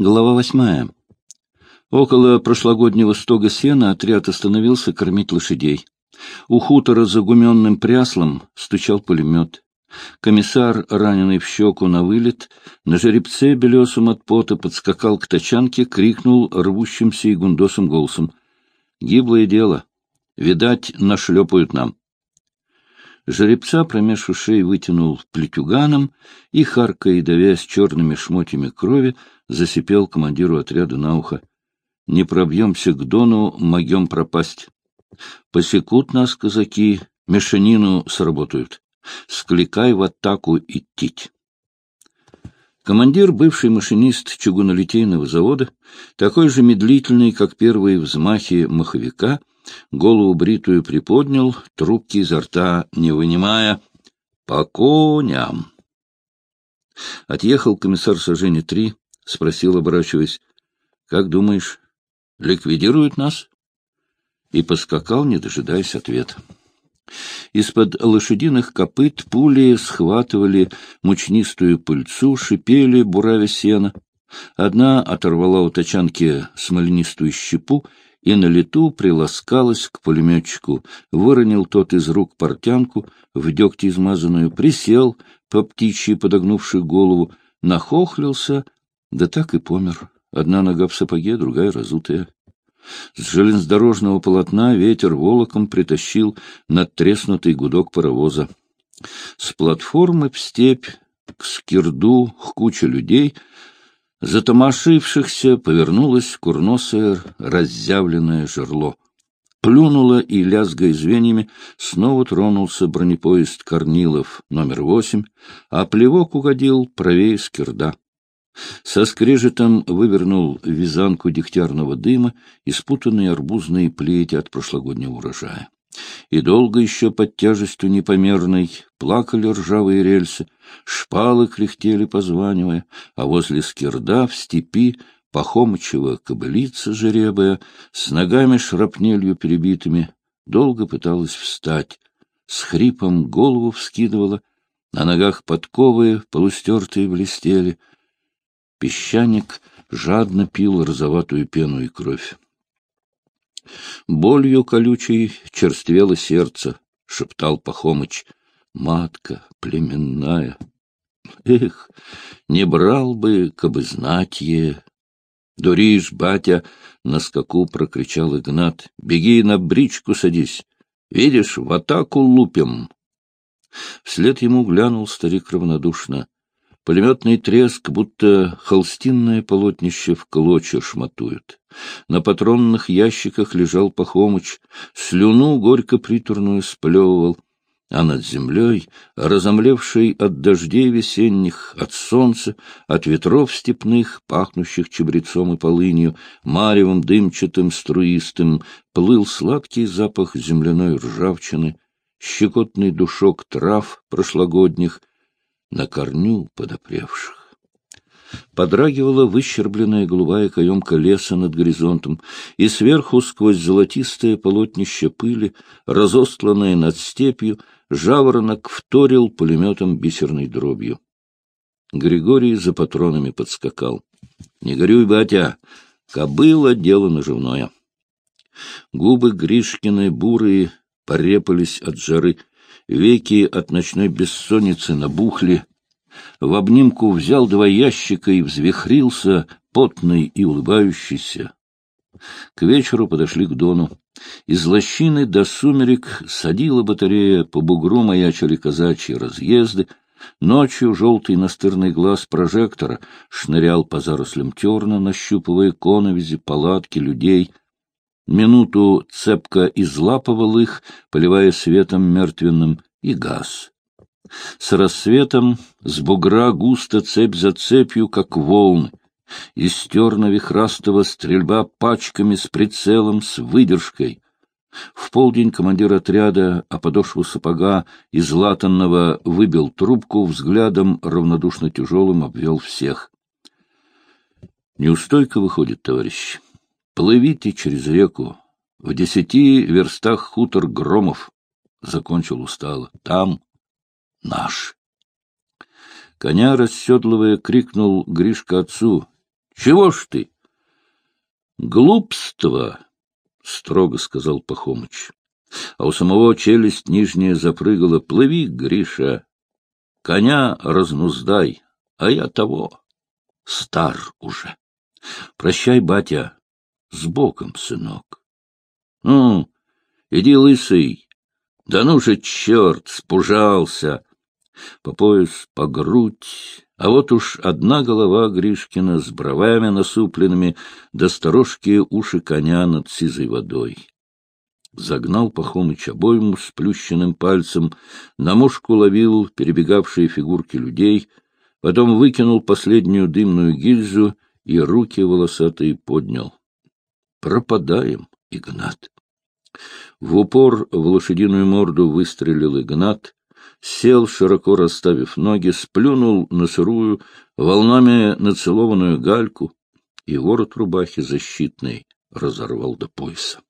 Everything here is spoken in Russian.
Глава восьмая. Около прошлогоднего стога сена отряд остановился кормить лошадей. У хутора за гуменным пряслом стучал пулемет. Комиссар, раненый в щеку на вылет, на жеребце белесом от пота подскакал к тачанке, крикнул рвущимся и гундосым голосом. — Гиблое дело. Видать, нашлепают нам. Жеребца промеж ушей вытянул плетюганом и, харкая и давясь черными шмотьями крови, засипел командиру отряда на ухо. «Не пробьемся к Дону, могем пропасть. Посекут нас казаки, мешанину сработают. Скликай в атаку идти». Командир, бывший машинист чугунолитейного завода, такой же медлительный, как первые взмахи маховика, голову бритую приподнял, трубки изо рта не вынимая. «По коням!» Отъехал комиссар сожжения три, спросил, оборачиваясь, «Как думаешь, ликвидируют нас?» И поскакал, не дожидаясь ответа. Из-под лошадиных копыт пули схватывали мучнистую пыльцу, шипели, буравя сена. Одна оторвала у тачанки смоленистую щепу и на лету приласкалась к пулеметчику, выронил тот из рук портянку, в дегте измазанную, присел, по птичьи подогнувший голову, нахохлился, да так и помер. Одна нога в сапоге, другая разутая. С железнодорожного полотна ветер волоком притащил надтреснутый гудок паровоза. С платформы в степь, к скирду, к куче людей, затомашившихся, повернулось курносое разъявленное жерло. Плюнуло и, лязгая звеньями, снова тронулся бронепоезд Корнилов номер восемь, а плевок угодил правее скирда. Со скрежетом вывернул вязанку дегтярного дыма и спутанные арбузные плети от прошлогоднего урожая. И долго еще под тяжестью непомерной плакали ржавые рельсы, шпалы кряхтели, позванивая, а возле скирда в степи Пахомычева кобылица жеребая, с ногами шрапнелью перебитыми, долго пыталась встать, с хрипом голову вскидывала, на ногах подковы полустертые блестели, Песчаник жадно пил розоватую пену и кровь. Болью колючей черствело сердце, — шептал Пахомыч. Матка племенная. Эх, не брал бы, кабы знать е. Дуришь, батя, на скаку прокричал Игнат. Беги на бричку садись. Видишь, в атаку лупим. Вслед ему глянул старик равнодушно. Пулеметный треск, будто холстинное полотнище в клочья шматует. На патронных ящиках лежал Пахомыч, слюну горько-приторную сплевывал, а над землей, разомлевшей от дождей весенних, от солнца, от ветров степных, пахнущих чебрецом и полынью, маревом дымчатым, струистым, плыл сладкий запах земляной ржавчины, щекотный душок трав прошлогодних, на корню подопревших. Подрагивала выщербленная голубая каемка леса над горизонтом, и сверху сквозь золотистое полотнище пыли, разостланное над степью, жаворонок вторил пулеметом бисерной дробью. Григорий за патронами подскакал. — Не горюй, батя, кобыла — дело наживное. Губы Гришкины бурые порепались от жары, Веки от ночной бессонницы набухли. В обнимку взял два ящика и взвихрился, потный и улыбающийся. К вечеру подошли к Дону. Из лощины до сумерек садила батарея, по бугру маячили казачьи разъезды. Ночью желтый настырный глаз прожектора шнырял по зарослям терна, нащупывая коновизи, палатки, людей — минуту цепко излапывал их, поливая светом мертвенным, и газ. С рассветом с бугра густо цепь за цепью, как волны. Из терна-вихрастого стрельба пачками с прицелом, с выдержкой. В полдень командир отряда, а подошву сапога из латанного выбил трубку, взглядом равнодушно тяжелым обвел всех. Неустойко выходит, товарищ. Плывите через реку. В десяти верстах хутор Громов. Закончил устало. Там наш. Коня расседлывая, крикнул Гришка отцу. Чего ж ты? — Глупство, — строго сказал Пахомыч. А у самого челюсть нижняя запрыгала. — Плыви, Гриша, коня разнуздай, а я того. Стар уже. Прощай, батя, с боком, сынок. Ну, иди, лысый. Да ну же, черт, спужался. По пояс, по грудь, а вот уж одна голова Гришкина с бровями насупленными, да сторожкие уши коня над сизой водой. Загнал Пахомыч обойму с плющенным пальцем, на мушку ловил перебегавшие фигурки людей, потом выкинул последнюю дымную гильзу и руки волосатые поднял. Пропадаем, Игнат. В упор в лошадиную морду выстрелил Игнат, сел, широко расставив ноги, сплюнул на сырую, волнами нацелованную гальку и ворот рубахи защитной разорвал до пояса.